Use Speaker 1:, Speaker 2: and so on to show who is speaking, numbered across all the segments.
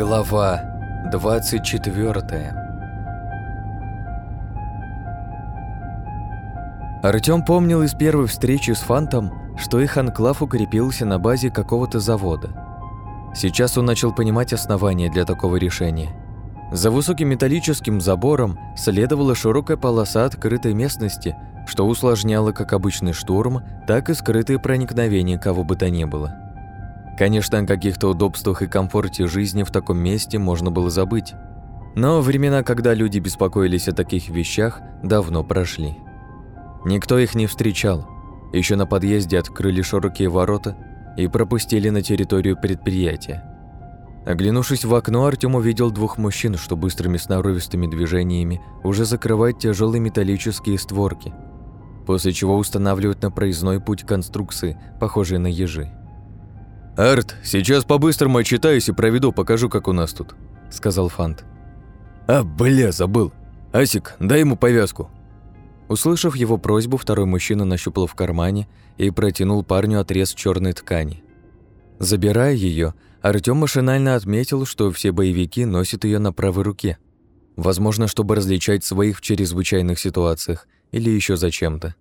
Speaker 1: Глава 24 Артём помнил из первой встречи с Фантом, что их анклав укрепился на базе какого-то завода. Сейчас он начал понимать основания для такого решения. За высоким металлическим забором следовала широкая полоса открытой местности, что усложняло как обычный штурм, так и скрытые проникновения кого бы то ни было. Конечно, о каких-то удобствах и комфорте жизни в таком месте можно было забыть. Но времена, когда люди беспокоились о таких вещах, давно прошли. Никто их не встречал. Еще на подъезде открыли широкие ворота и пропустили на территорию предприятия. Оглянувшись в окно, Артем увидел двух мужчин, что быстрыми сноровистыми движениями уже закрывают тяжелые металлические створки, после чего устанавливают на проездной путь конструкции, похожие на ежи.
Speaker 2: «Арт, сейчас по-быстрому отчитаюсь и проведу, покажу, как у нас тут», — сказал Фант.
Speaker 3: «А, бля, забыл. Асик, дай ему повязку».
Speaker 1: Услышав его просьбу, второй мужчина нащупал в кармане и протянул парню отрез черной ткани. Забирая ее, Артём машинально отметил, что все боевики носят ее на правой руке. Возможно, чтобы различать своих в чрезвычайных ситуациях или еще зачем-то.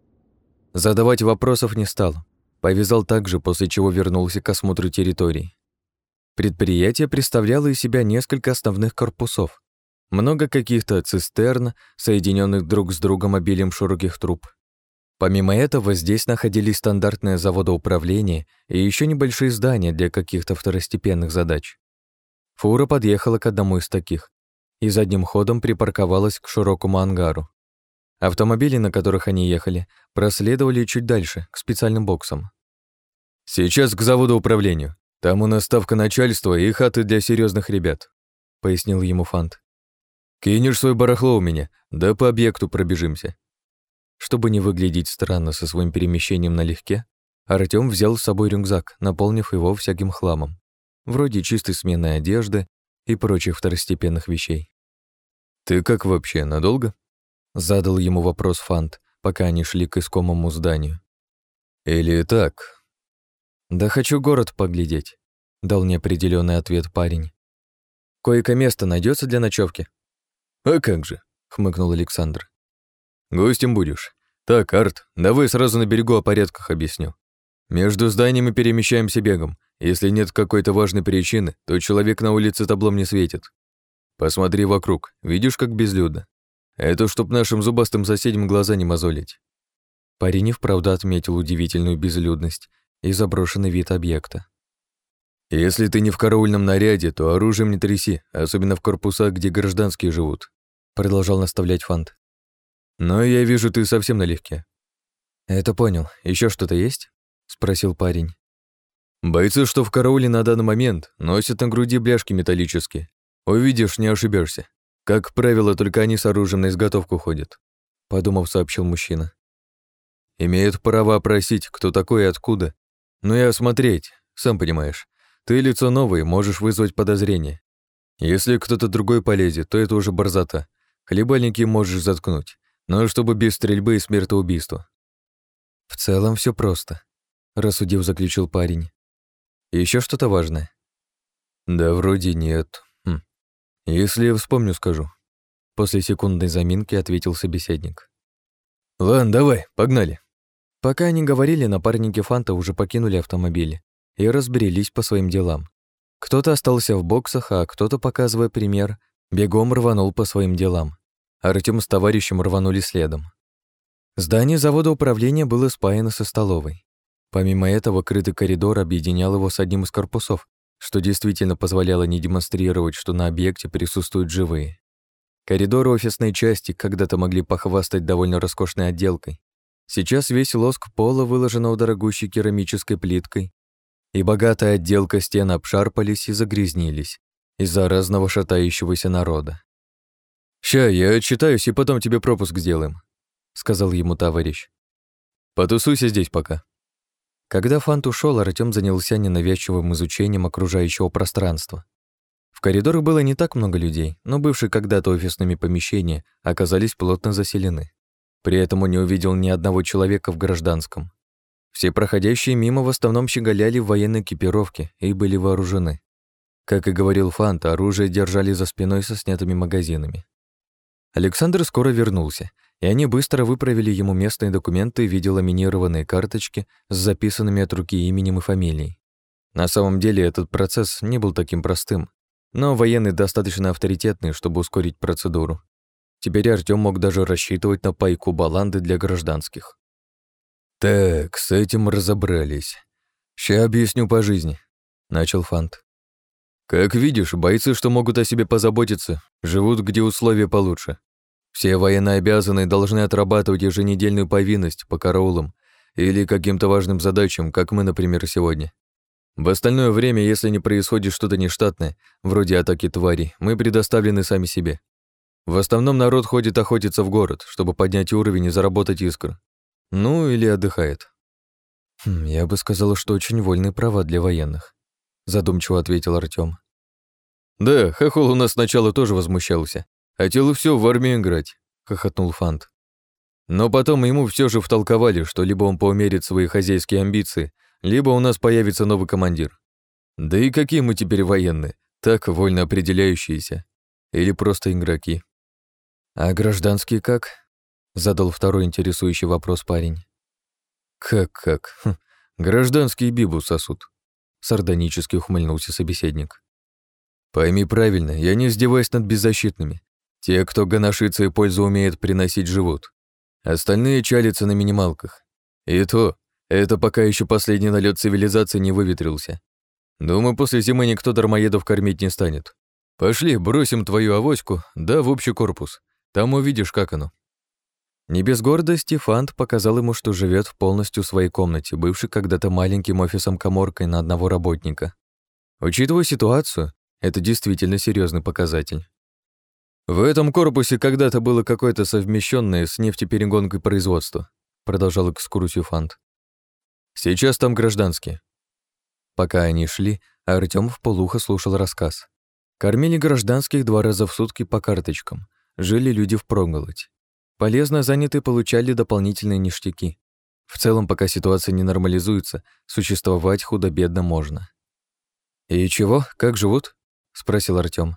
Speaker 1: Задавать вопросов не стал. Повязал также, после чего вернулся к осмотру территории. Предприятие представляло из себя несколько основных корпусов. Много каких-то цистерн, соединенных друг с другом обилием широких труб. Помимо этого, здесь находились стандартное заводоуправление и еще небольшие здания для каких-то второстепенных задач. Фура подъехала к одному из таких и задним ходом припарковалась к широкому ангару. Автомобили, на которых они ехали, проследовали чуть дальше, к специальным боксам.
Speaker 2: «Сейчас к заводу управлению. Там у нас ставка начальства и хаты для серьезных ребят», — пояснил ему Фант. «Кинешь свой барахло у меня, да по объекту пробежимся».
Speaker 1: Чтобы не выглядеть странно со своим перемещением налегке, Артём взял с собой рюкзак, наполнив его всяким хламом, вроде чистой сменной одежды и прочих второстепенных вещей.
Speaker 2: «Ты как вообще, надолго?»
Speaker 1: Задал ему вопрос Фант, пока они шли к искомому зданию.
Speaker 2: «Или так?»
Speaker 1: «Да хочу город поглядеть», — дал неопределенный ответ парень. «Кое-ко место найдется для ночевки.
Speaker 2: «А как же», —
Speaker 1: хмыкнул Александр.
Speaker 2: «Гостем будешь. Так, Арт, давай сразу на берегу о порядках объясню. Между зданиями перемещаемся бегом. Если нет какой-то важной причины, то человек на улице таблом не светит. Посмотри вокруг, видишь, как безлюдно. Это чтоб нашим зубастым соседям глаза не мозолить.
Speaker 1: Парень и вправду отметил удивительную безлюдность и заброшенный вид объекта.
Speaker 2: Если ты не в караульном наряде, то оружием не тряси, особенно в корпусах, где гражданские живут, продолжал наставлять Фант. Но я вижу, ты совсем налегке.
Speaker 1: Это понял. Еще что-то есть? спросил парень.
Speaker 2: Бойцы, что в карауле на данный момент, носят на груди бляшки металлические. Увидишь, не ошибешься. Как правило, только они с оружием на изготовку ходят, подумав, сообщил мужчина. Имеют право опросить, кто такой и откуда. Ну и осмотреть, сам понимаешь. Ты лицо новое, можешь вызвать подозрение. Если кто-то другой полезет, то это уже борзота. Хлебальники можешь заткнуть, но чтобы без стрельбы и смертоубийства.
Speaker 1: В целом все просто, рассудив, заключил парень. Еще что-то важное?
Speaker 2: Да вроде нет. «Если я вспомню, скажу».
Speaker 1: После секундной заминки ответил собеседник.
Speaker 2: «Ладно, давай, погнали».
Speaker 1: Пока они говорили, напарники Фанта уже покинули автомобиль и разбрелись по своим делам. Кто-то остался в боксах, а кто-то, показывая пример, бегом рванул по своим делам. Артем с товарищем рванули следом. Здание завода управления было спаяно со столовой. Помимо этого, крытый коридор объединял его с одним из корпусов, что действительно позволяло не демонстрировать, что на объекте присутствуют живые. Коридоры офисной части когда-то могли похвастать довольно роскошной отделкой. Сейчас весь лоск пола выложен дорогущей керамической плиткой, и богатая отделка стен обшарпались и загрязнились из-за разного шатающегося народа.
Speaker 2: «Ща, я отчитаюсь, и потом тебе пропуск сделаем», — сказал ему товарищ. «Потусуйся здесь пока».
Speaker 1: Когда Фант ушел, Артем занялся ненавязчивым изучением окружающего пространства. В коридорах было не так много людей, но бывшие когда-то офисными помещения оказались плотно заселены. При этом он не увидел ни одного человека в гражданском. Все проходящие мимо в основном щеголяли в военной экипировке и были вооружены. Как и говорил Фант, оружие держали за спиной со снятыми магазинами. Александр скоро вернулся, и они быстро выправили ему местные документы в виде ламинированной карточки с записанными от руки именем и фамилией. На самом деле этот процесс не был таким простым, но военный достаточно авторитетный, чтобы ускорить процедуру. Теперь Артём мог даже рассчитывать на пайку баланды для гражданских.
Speaker 2: «Так, с этим разобрались. Ща объясню по жизни», — начал Фант. Как видишь, бойцы, что могут о себе позаботиться, живут, где условия получше. Все военнообязанные должны отрабатывать еженедельную повинность по караулам или каким-то важным задачам, как мы, например, сегодня. В остальное время, если не происходит что-то нештатное, вроде атаки тварей, мы предоставлены сами себе. В основном народ ходит охотиться в город, чтобы поднять уровень и заработать искры. Ну, или отдыхает.
Speaker 1: Хм, я бы сказала, что очень вольные права для военных задумчиво ответил Артём.
Speaker 2: Да, Хохол у нас сначала тоже возмущался. Хотел и все в армию играть, хохотнул Фант. Но потом ему все же втолковали, что либо он поумерит свои хозяйские амбиции, либо у нас появится новый командир. Да и какие мы теперь военные, так вольно определяющиеся. Или просто игроки.
Speaker 1: А гражданские как? Задал второй интересующий вопрос парень.
Speaker 2: Как-как? Хм, гражданские бибу сосут. Сардонически ухмыльнулся собеседник. Пойми правильно, я не издеваюсь над беззащитными. Те, кто гоношится и пользу умеет приносить, живут. Остальные чалятся на минималках. И то, это пока еще последний налет цивилизации не выветрился. Думаю, после зимы никто дармоедов кормить не станет. Пошли, бросим твою авоську, да в общий корпус. Там увидишь, как оно.
Speaker 1: Не без гордости Фант показал ему, что живет в полностью своей комнате, бывшей когда-то маленьким офисом-коморкой на одного работника. Учитывая ситуацию, это действительно серьезный показатель.
Speaker 2: В этом корпусе когда-то было какое-то совмещенное с нефтеперегонкой производство, продолжал экскурсию Фант. Сейчас там гражданские.
Speaker 1: Пока они шли, Артём вполуха слушал рассказ. Кормили гражданских два раза в сутки по карточкам, жили люди впроголодь. Полезно занятые получали дополнительные ништяки. В целом, пока ситуация не нормализуется, существовать худо-бедно можно. «И чего, как живут?» — спросил Артём.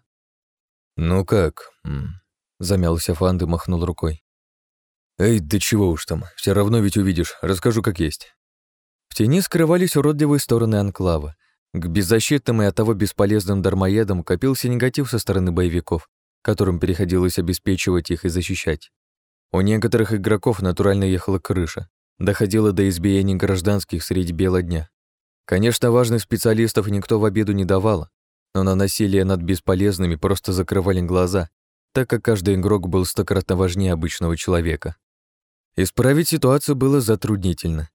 Speaker 2: «Ну как?» — замялся Фанд и махнул рукой. «Эй, да чего уж там, все равно ведь увидишь, расскажу как есть».
Speaker 1: В тени скрывались уродливые стороны анклава. К беззащитным и оттого бесполезным дармоедам копился негатив со стороны боевиков, которым переходилось обеспечивать их и защищать. У некоторых игроков натурально ехала крыша, доходило до избиений гражданских среди бела дня. Конечно, важных специалистов никто в обиду не давал, но на насилие над бесполезными просто закрывали глаза, так как каждый игрок был стократно важнее обычного человека. Исправить ситуацию было затруднительно.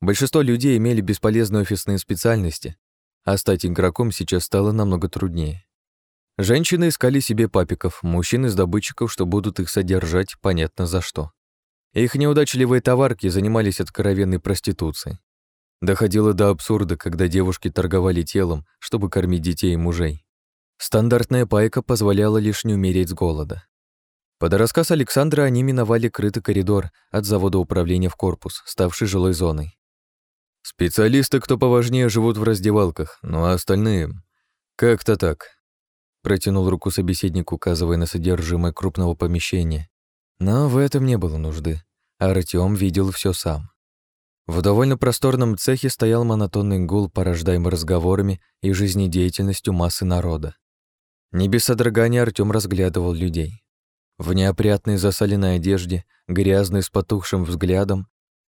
Speaker 1: Большинство людей имели бесполезные офисные специальности, а стать игроком сейчас стало намного труднее. Женщины искали себе папиков, мужчины с добытчиков, что будут их содержать, понятно за что. Их неудачливые товарки занимались откровенной проституцией. Доходило до абсурда, когда девушки торговали телом, чтобы кормить детей и мужей. Стандартная пайка позволяла лишь не умереть с голода. Под рассказ Александра они миновали крытый коридор от завода управления в корпус, ставший жилой зоной.
Speaker 2: Специалисты, кто поважнее, живут в раздевалках, ну а остальные... Как-то так.
Speaker 1: Протянул руку собеседник, указывая на содержимое крупного помещения. Но в этом не было нужды. Артём видел все сам. В довольно просторном цехе стоял монотонный гул, порождаемый разговорами и жизнедеятельностью массы народа. Не без содрогания Артём разглядывал людей. В неопрятной засаленной одежде, грязной с потухшим взглядом,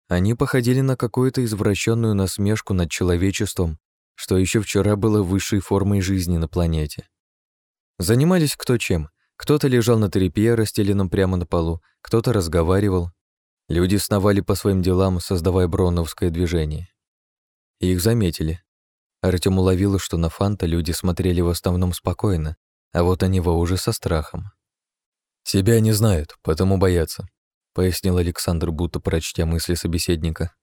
Speaker 1: они походили на какую-то извращенную насмешку над человечеством, что еще вчера было высшей формой жизни на планете. Занимались кто чем. Кто-то лежал на тряпье, расстеленном прямо на полу, кто-то разговаривал. Люди сновали по своим делам, создавая броновское движение. их заметили. Артём уловил, что на Фанта люди смотрели в основном спокойно, а вот на него уже со страхом.
Speaker 2: «Себя не знают, потому боятся», — пояснил Александр, будто прочтя мысли собеседника.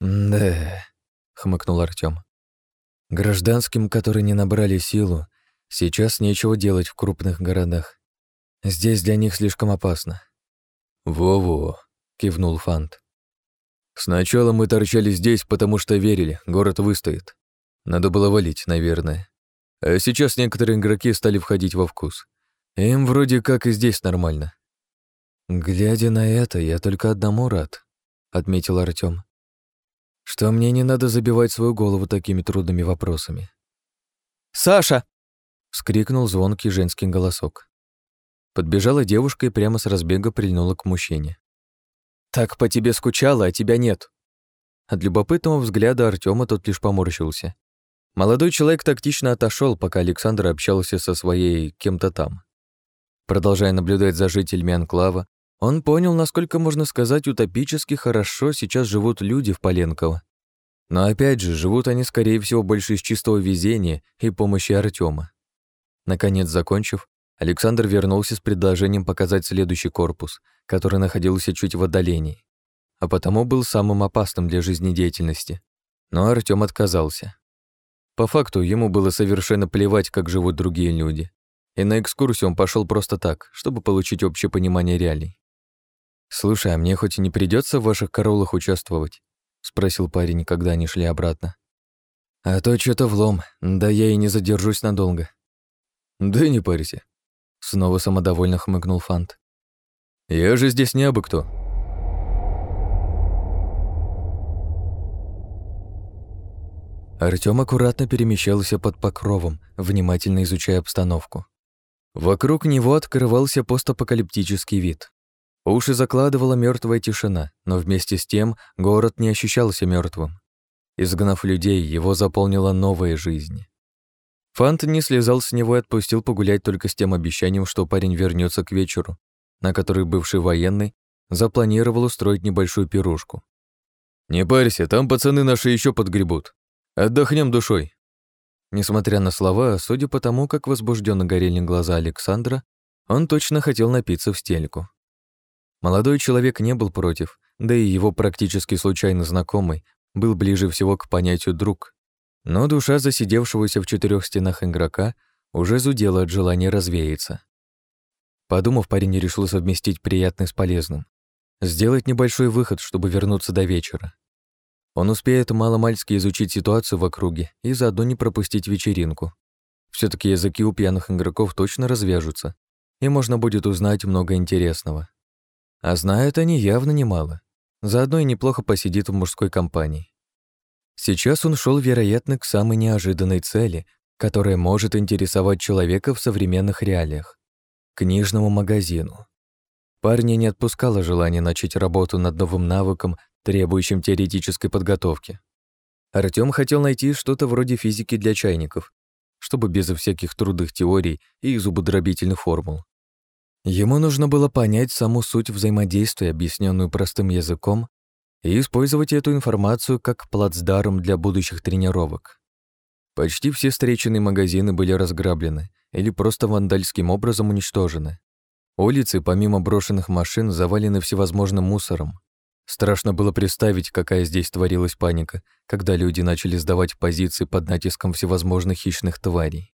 Speaker 1: «Да», — хмыкнул Артём. «Гражданским, которые не набрали силу, Сейчас нечего делать в крупных городах. Здесь для них слишком опасно.
Speaker 2: «Во-во», — кивнул Фант. «Сначала мы торчали здесь, потому что верили, город выстоит. Надо было валить, наверное. А сейчас некоторые игроки стали входить во вкус. Им вроде как и здесь нормально.
Speaker 1: Глядя на это, я только одному рад, отметил Артём. Что мне не надо забивать свою голову такими трудными вопросами.
Speaker 4: Саша!
Speaker 1: Вскрикнул звонкий женский голосок. Подбежала девушка и прямо с разбега прильнула к мужчине.
Speaker 4: Так по тебе скучала, а тебя нет.
Speaker 1: От любопытного взгляда Артема тот лишь поморщился. Молодой человек тактично отошел, пока Александр общался со своей кем-то там. Продолжая наблюдать за жителями анклава, он понял, насколько, можно сказать, утопически хорошо сейчас живут люди в Поленково. Но опять же, живут они, скорее всего, больше из чистого везения и помощи Артема. Наконец, закончив, Александр вернулся с предложением показать следующий корпус, который находился чуть в отдалении, а потому был самым опасным для жизнедеятельности. Но Артём отказался. По факту, ему было совершенно плевать, как живут другие люди. И на экскурсию он пошел просто так, чтобы получить общее понимание реалий. «Слушай, а мне хоть и не придется в ваших караулах участвовать?» — спросил парень, когда они шли обратно. «А то что-то влом, да я и не задержусь надолго».
Speaker 2: «Да не парься», — снова самодовольно хмыкнул Фант. «Я же здесь не абы кто».
Speaker 1: Артём аккуратно перемещался под покровом, внимательно изучая обстановку. Вокруг него открывался постапокалиптический вид. Уши закладывала мертвая тишина, но вместе с тем город не ощущался мертвым. Изгнав людей, его заполнила новая жизнь. Фант не слезал с него и отпустил погулять только с тем обещанием, что парень вернется к вечеру, на который бывший военный запланировал устроить небольшую пирушку.
Speaker 2: «Не парься, там пацаны наши еще подгребут. Отдохнем душой».
Speaker 1: Несмотря на слова, судя по тому, как возбужденно горели глаза Александра, он точно хотел напиться в стельку. Молодой человек не был против, да и его практически случайно знакомый был ближе всего к понятию «друг». Но душа засидевшегося в четырех стенах игрока уже зудела от желания развеяться. Подумав, парень решил совместить приятное с полезным. Сделать небольшой выход, чтобы вернуться до вечера. Он успеет маломальски изучить ситуацию в округе и заодно не пропустить вечеринку. все таки языки у пьяных игроков точно развяжутся, и можно будет узнать много интересного. А знают они явно немало. Заодно и неплохо посидит в мужской компании. Сейчас он шел, вероятно, к самой неожиданной цели, которая может интересовать человека в современных реалиях — книжному магазину. Парня не отпускало желание начать работу над новым навыком требующим теоретической подготовки. Артём хотел найти что-то вроде физики для чайников, чтобы без всяких трудных теорий и зубодробительных формул. Ему нужно было понять саму суть взаимодействия, объясненную простым языком, и использовать эту информацию как плацдарм для будущих тренировок. Почти все встреченные магазины были разграблены или просто вандальским образом уничтожены. Улицы, помимо брошенных машин, завалены всевозможным мусором, Страшно было представить, какая здесь творилась паника, когда люди начали сдавать позиции под натиском всевозможных хищных тварей.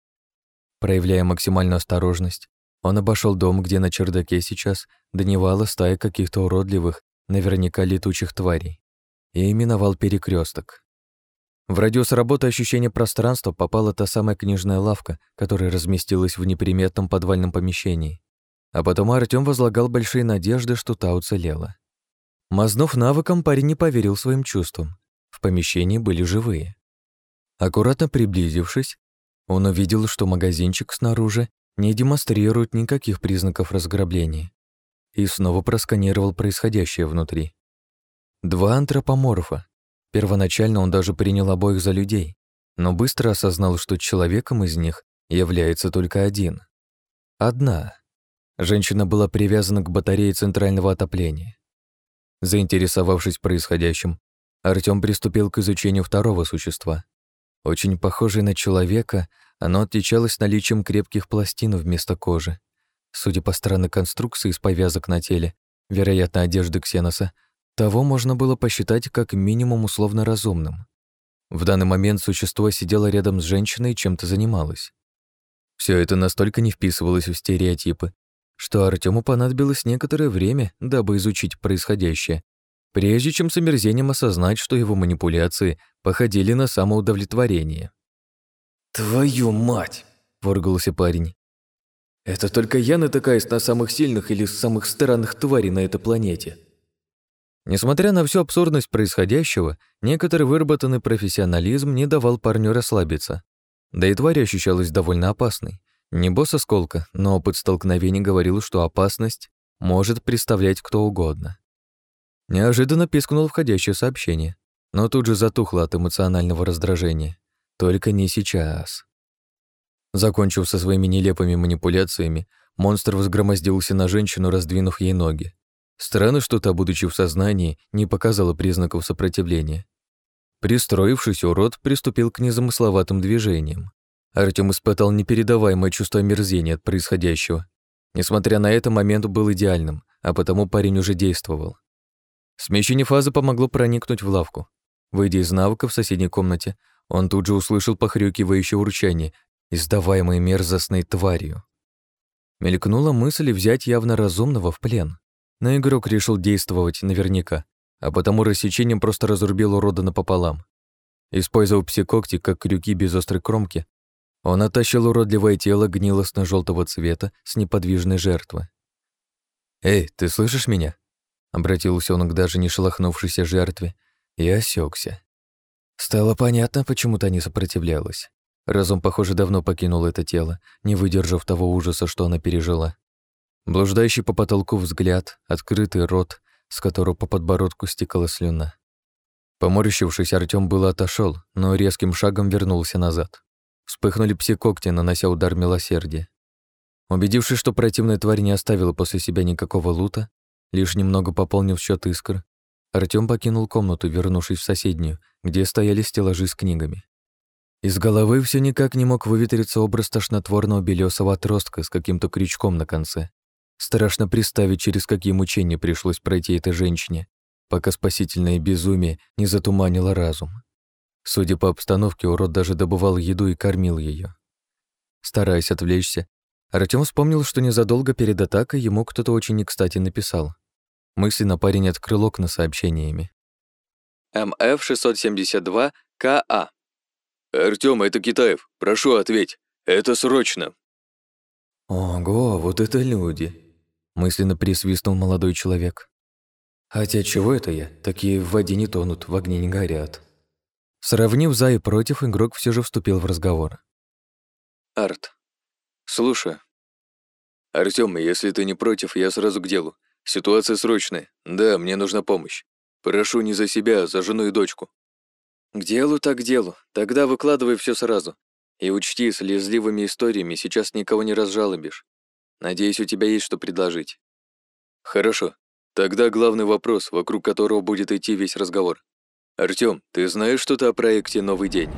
Speaker 1: Проявляя максимальную осторожность, он обошел дом, где на чердаке сейчас дневала стая каких-то уродливых, наверняка летучих тварей, и именовал перекресток. В радиус работы ощущения пространства попала та самая книжная лавка, которая разместилась в неприметном подвальном помещении. А потом Артём возлагал большие надежды, что та уцелела. Мазнув навыком, парень не поверил своим чувствам. В помещении были живые. Аккуратно приблизившись, он увидел, что магазинчик снаружи не демонстрирует никаких признаков разграбления, и снова просканировал происходящее внутри. Два антропоморфа. Первоначально он даже принял обоих за людей, но быстро осознал, что человеком из них является только один. Одна. Женщина была привязана к батарее центрального отопления. Заинтересовавшись происходящим, Артём приступил к изучению второго существа. Очень похожее на человека, оно отличалось наличием крепких пластин вместо кожи. Судя по странной конструкции из повязок на теле, вероятно, одежды Ксеноса, того можно было посчитать как минимум условно разумным. В данный момент существо сидело рядом с женщиной и чем-то занималось. Все это настолько не вписывалось в стереотипы, что Артему понадобилось некоторое время, дабы изучить происходящее, прежде чем с омерзением осознать, что его манипуляции походили на самоудовлетворение. «Твою мать!» – выругался парень. «Это только я натыкаюсь на самых сильных или самых странных тварей на этой планете». Несмотря на всю абсурдность происходящего, некоторый выработанный профессионализм не давал парню расслабиться. Да и тварь ощущалась довольно опасной. Не босс осколка, но опыт столкновений говорил, что опасность может представлять кто угодно. Неожиданно пискнул входящее сообщение, но тут же затухло от эмоционального раздражения. Только не сейчас. Закончив со своими нелепыми манипуляциями, монстр возгромоздился на женщину, раздвинув ей ноги. Странно, что та, будучи в сознании, не показала признаков сопротивления. Пристроившись, урод приступил к незамысловатым движениям. Артём испытал непередаваемое чувство омерзения от происходящего. Несмотря на это, момент был идеальным, а потому парень уже действовал. Смещение фазы помогло проникнуть в лавку. Выйдя из навыка в соседней комнате, он тут же услышал похрюкивающее урчание, издаваемое мерзостной тварью. Мелькнула мысль взять явно разумного в плен. Но игрок решил действовать наверняка, а потому рассечением просто разрубил урода напополам. Использовав псикогти как крюки без острой кромки, он оттащил уродливое тело гнилостно желтого цвета с неподвижной жертвы. «Эй, ты слышишь меня?» Обратился он к даже не шелохнувшейся жертве и осекся. Стало понятно, почему та не сопротивлялась. Разум, похоже, давно покинул это тело, не выдержав того ужаса, что она пережила. Блуждающий по потолку взгляд, открытый рот, с которого по подбородку стекала слюна. Поморщившись, Артём было отошел, но резким шагом вернулся назад. Вспыхнули пси-когти, нанося удар милосердия. Убедившись, что противная тварь не оставила после себя никакого лута, лишь немного пополнив счет искр, Артём покинул комнату, вернувшись в соседнюю, где стояли стеллажи с книгами. Из головы все никак не мог выветриться образ тошнотворного белесого отростка с каким-то крючком на конце. Страшно представить, через какие мучения пришлось пройти этой женщине, пока спасительное безумие не затуманило разум. Судя по обстановке, урод даже добывал еду и кормил ее. Стараясь отвлечься, Артём вспомнил, что незадолго перед атакой ему кто-то очень не кстати написал. Мысленно парень открыл окна сообщениями.
Speaker 2: МФ-672-КА. «Артём, это Китаев. Прошу, ответь. Это срочно».
Speaker 1: «Ого, вот это люди!» Мысленно присвистнул молодой человек. «Хотя чего это я? Такие в воде не тонут, в огне не горят». Сравнив за и против, игрок все же вступил в разговор.
Speaker 2: «Арт, слушай. Артём, если ты не против, я сразу к делу. Ситуация срочная. Да, мне нужна помощь. Прошу не за себя, а за жену и дочку».
Speaker 4: «К делу так к делу. Тогда выкладывай все сразу. И учти, с лезливыми историями сейчас никого не разжалобишь. Надеюсь, у тебя есть что предложить».
Speaker 2: «Хорошо. Тогда главный вопрос, вокруг которого будет идти весь разговор. Артём, ты знаешь что-то о проекте «Новый день»?»